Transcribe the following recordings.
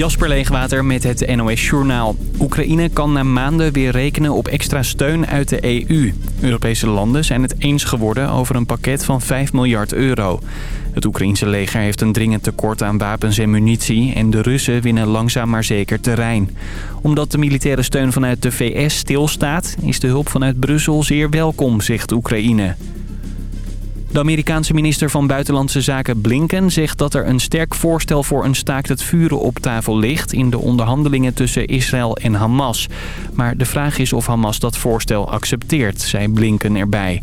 Jasper Leegwater met het NOS Journaal. Oekraïne kan na maanden weer rekenen op extra steun uit de EU. Europese landen zijn het eens geworden over een pakket van 5 miljard euro. Het Oekraïense leger heeft een dringend tekort aan wapens en munitie... en de Russen winnen langzaam maar zeker terrein. Omdat de militaire steun vanuit de VS stilstaat... is de hulp vanuit Brussel zeer welkom, zegt Oekraïne. De Amerikaanse minister van Buitenlandse Zaken Blinken zegt dat er een sterk voorstel voor een staakt het vuren op tafel ligt in de onderhandelingen tussen Israël en Hamas. Maar de vraag is of Hamas dat voorstel accepteert, zei Blinken erbij.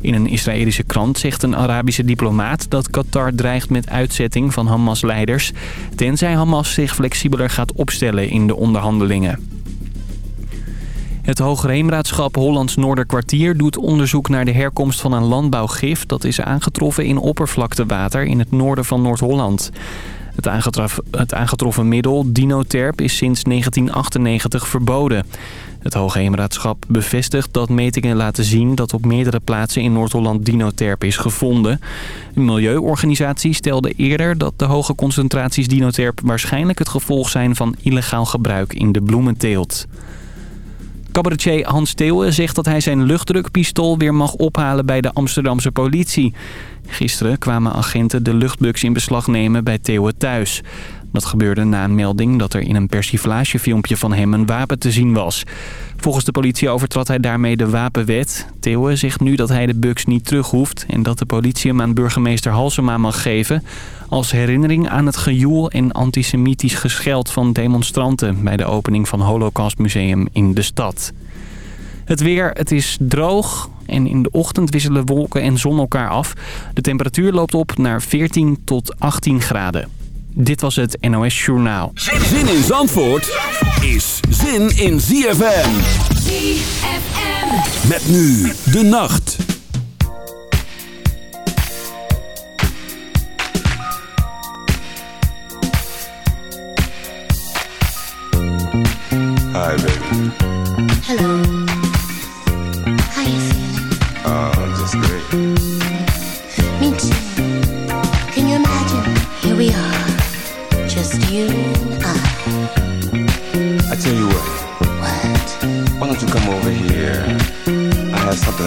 In een Israëlische krant zegt een Arabische diplomaat dat Qatar dreigt met uitzetting van Hamas-leiders... tenzij Hamas zich flexibeler gaat opstellen in de onderhandelingen. Het Hoogheemraadschap Hollands Noorderkwartier doet onderzoek naar de herkomst van een landbouwgif... dat is aangetroffen in oppervlaktewater in het noorden van Noord-Holland. Het, het aangetroffen middel, dinoterp, is sinds 1998 verboden. Het Hoogheemraadschap bevestigt dat metingen laten zien dat op meerdere plaatsen in Noord-Holland dinoterp is gevonden. Een milieuorganisatie stelde eerder dat de hoge concentraties dinoterp waarschijnlijk het gevolg zijn van illegaal gebruik in de bloementeelt. Cabaretier Hans Theeuwen zegt dat hij zijn luchtdrukpistool weer mag ophalen bij de Amsterdamse politie. Gisteren kwamen agenten de luchtbuks in beslag nemen bij Theeuwen thuis. Dat gebeurde na een melding dat er in een persiflagefilmpje van hem een wapen te zien was. Volgens de politie overtrad hij daarmee de wapenwet. Theo zegt nu dat hij de buks niet terug hoeft... en dat de politie hem aan burgemeester Halsema mag geven... als herinnering aan het gejoel en antisemitisch gescheld van demonstranten... bij de opening van Holocaustmuseum in de stad. Het weer, het is droog en in de ochtend wisselen wolken en zon elkaar af. De temperatuur loopt op naar 14 tot 18 graden. Dit was het NOS Journaal. Zin in Zandvoort is zin in ZFM. ZFM. Met nu de nacht. Hi, baby. Hello.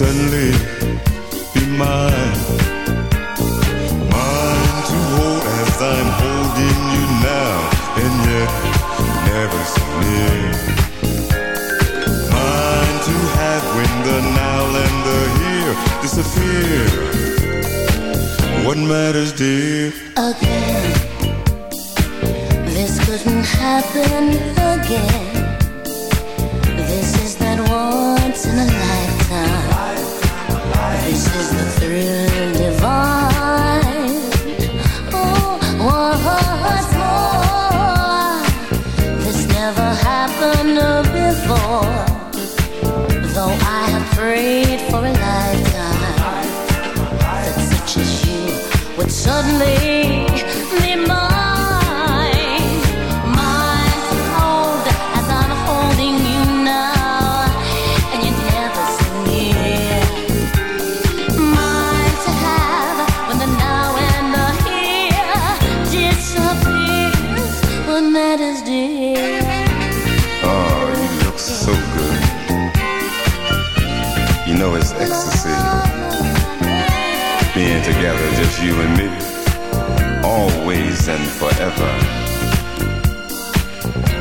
suddenly be mine. Mine to hold as I'm holding you now, and yet never so near. Mine to have when the now and the here disappear. What matters, dear? Again. This couldn't happen again. Suddenly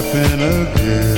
Happen again.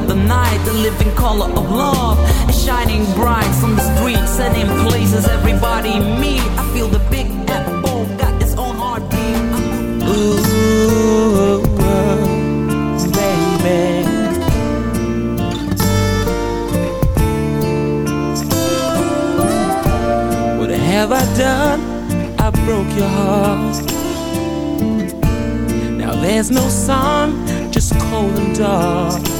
of the night. The living color of love shining bright on the streets and in places everybody meet. I feel the big apple got its own heartbeat. Ooh, baby. What have I done? I broke your heart. Now there's no sun, just cold and dark.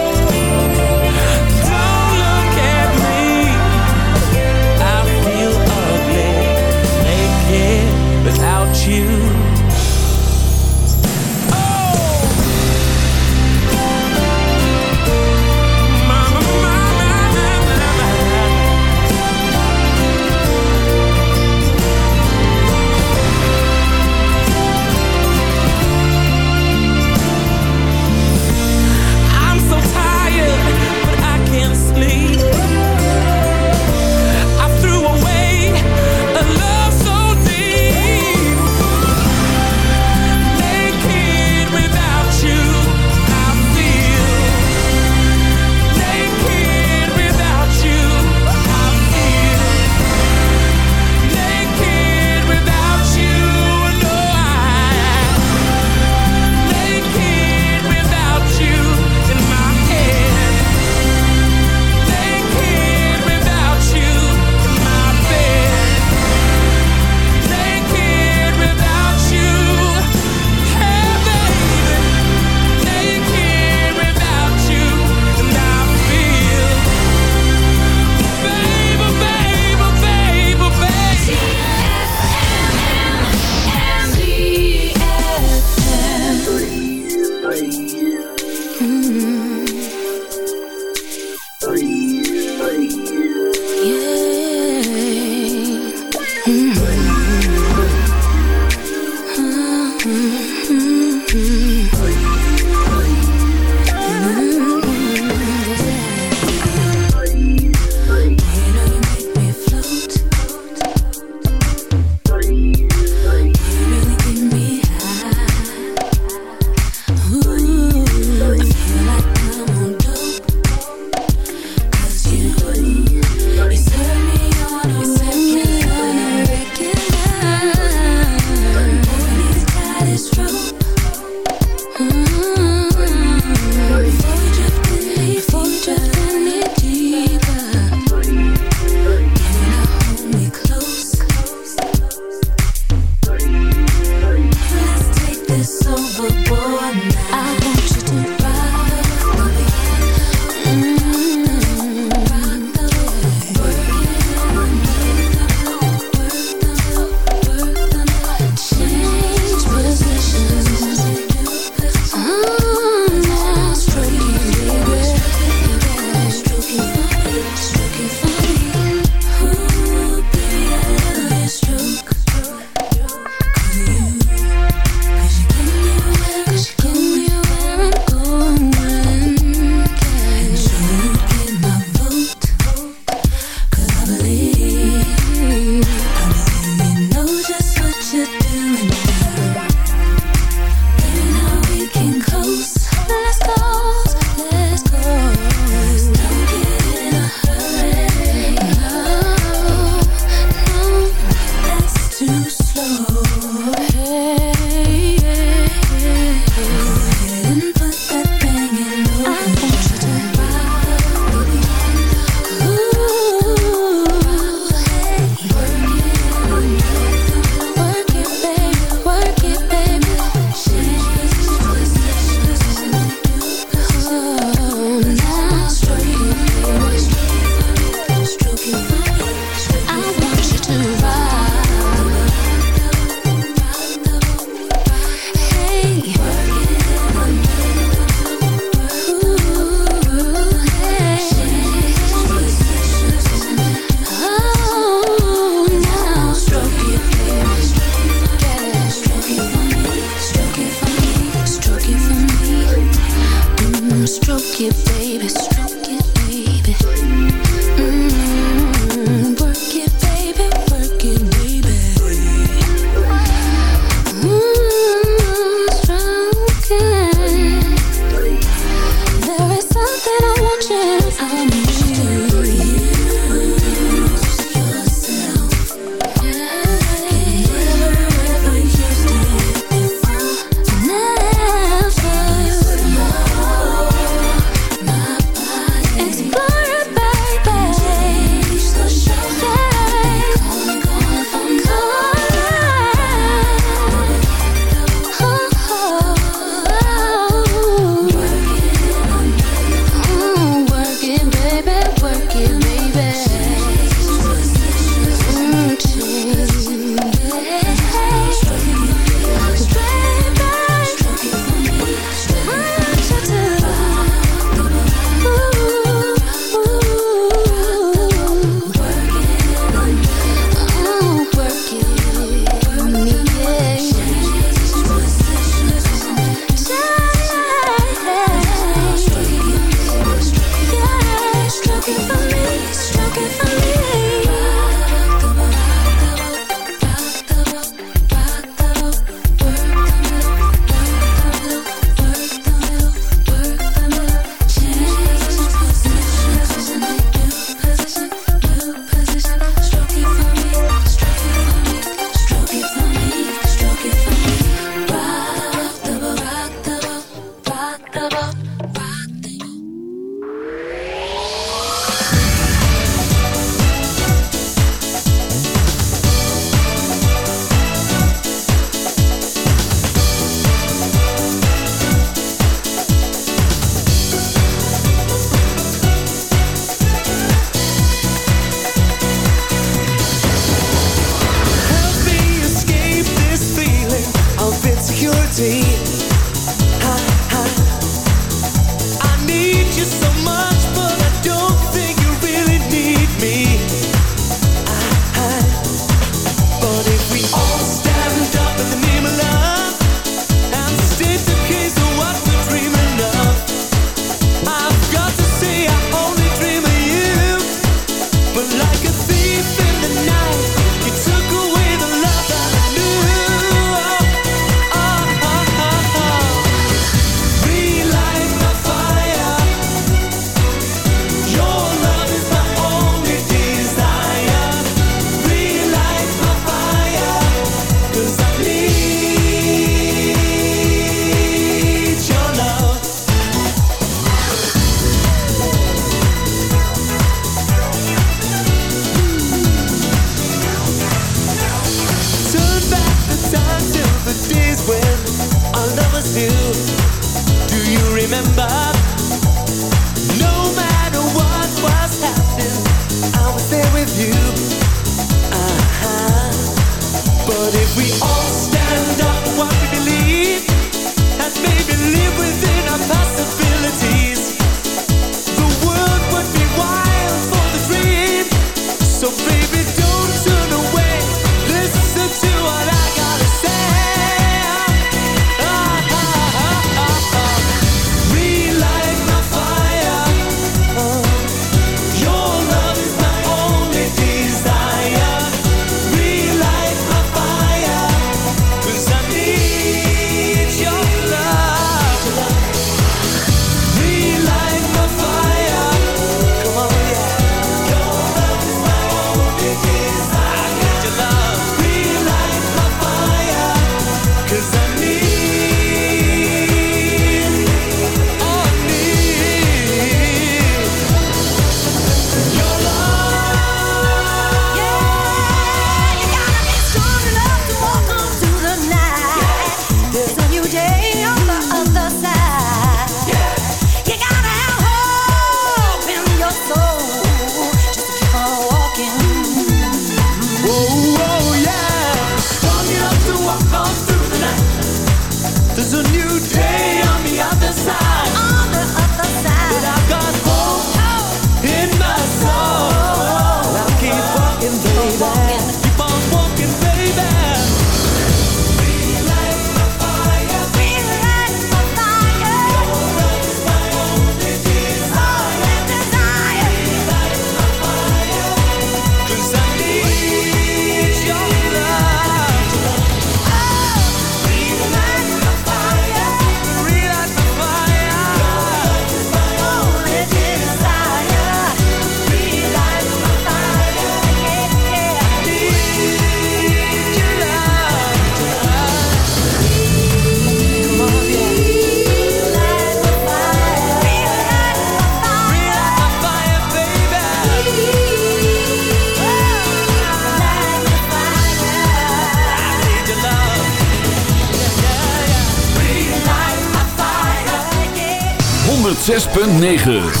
106.9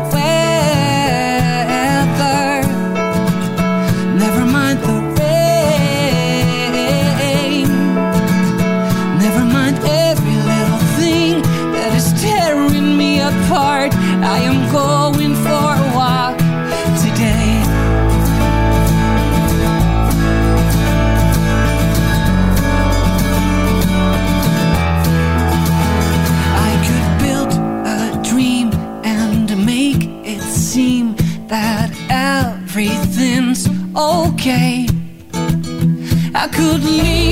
I could leave.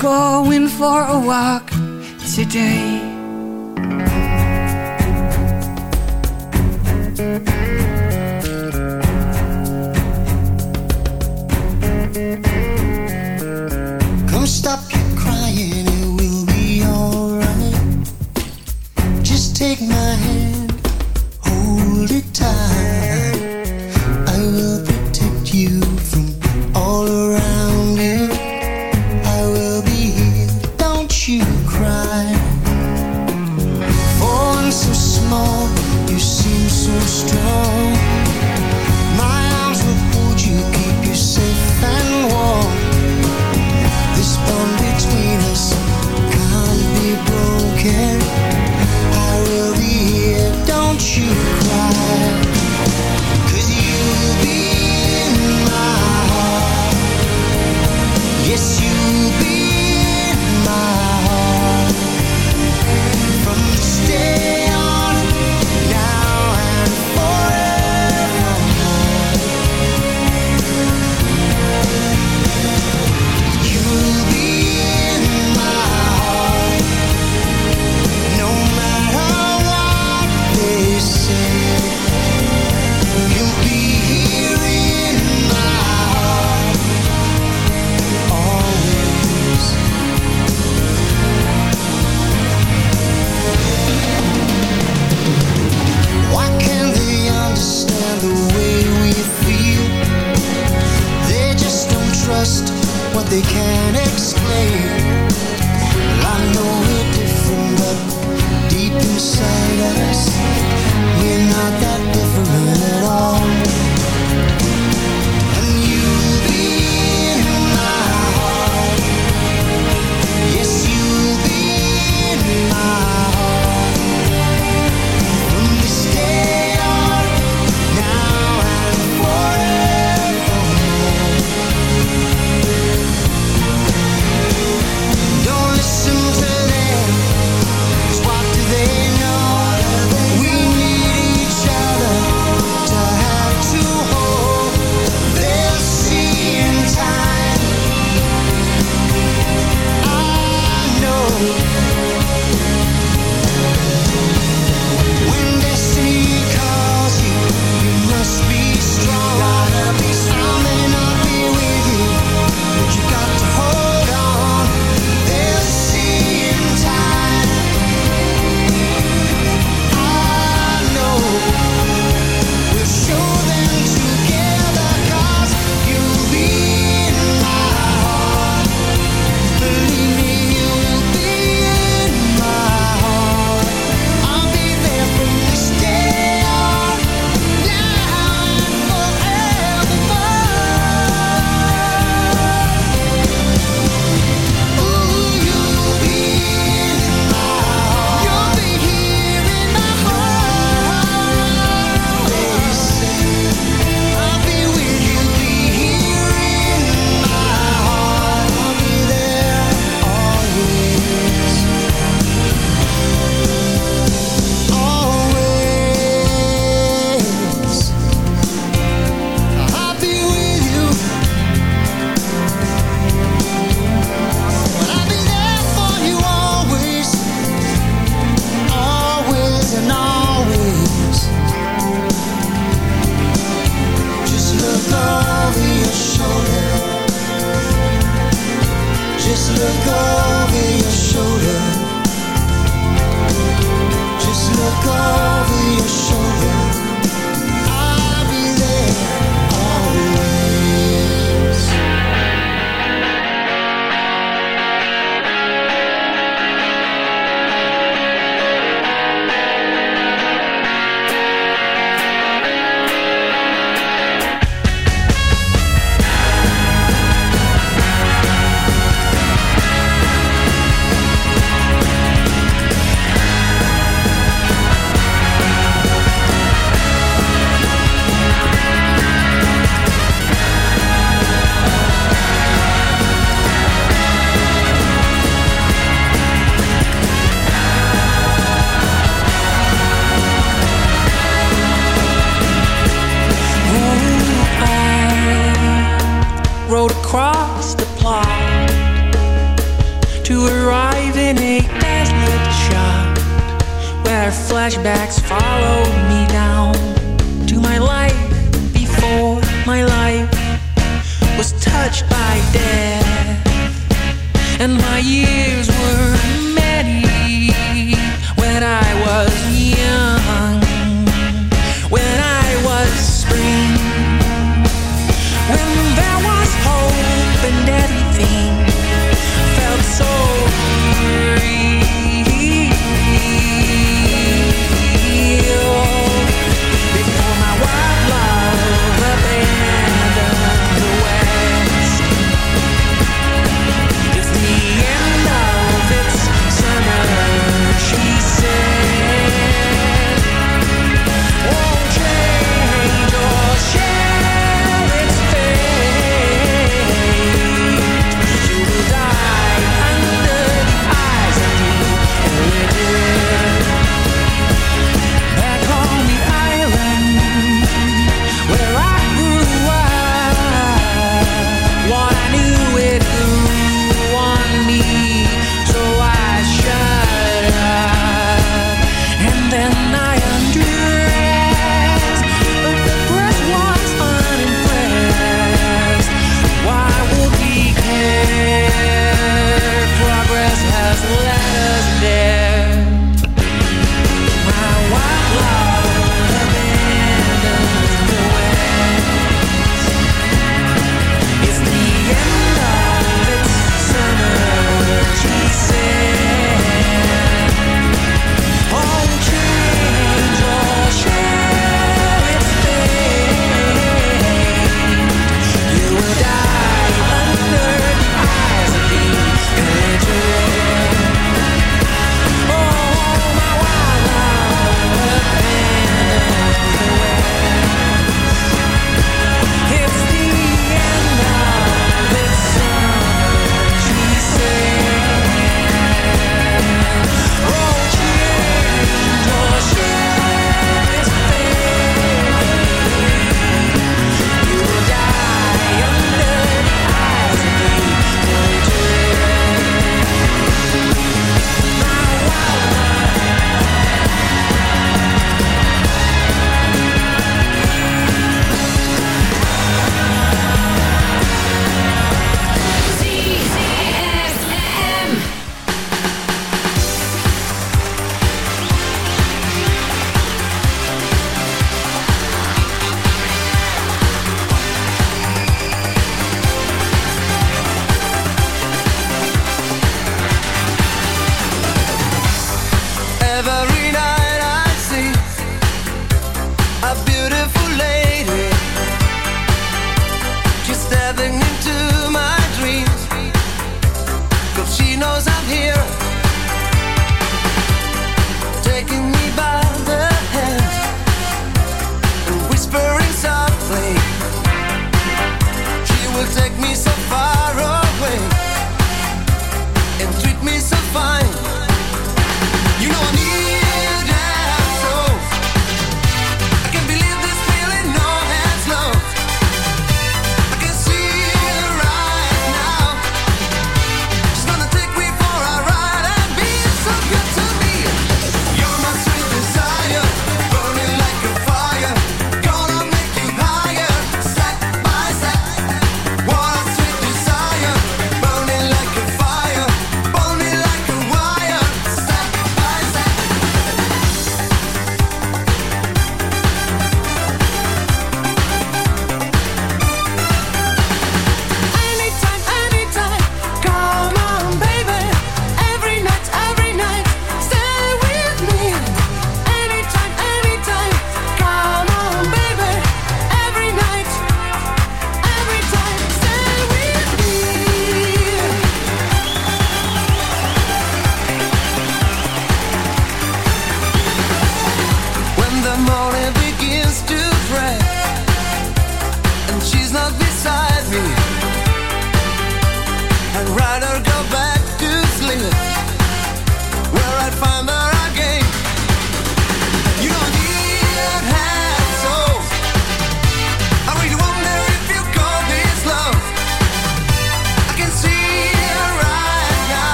going for a walk today. Was touched by death, and my years were many when I was young, when I was spring, when there was hope and everything felt so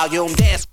volume. Dance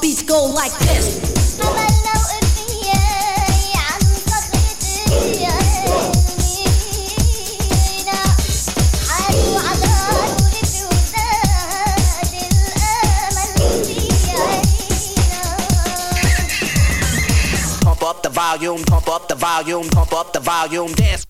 beats go like this. Pump up the volume, pump up the volume, pump up the volume, dance.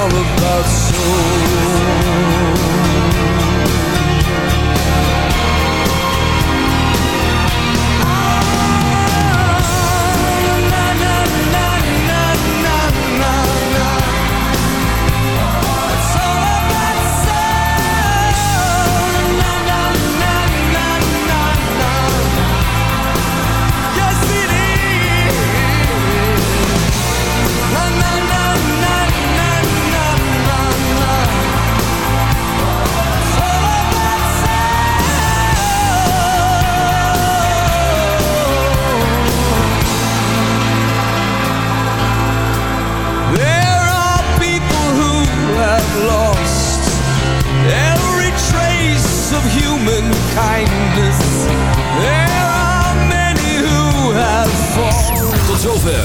all about soul.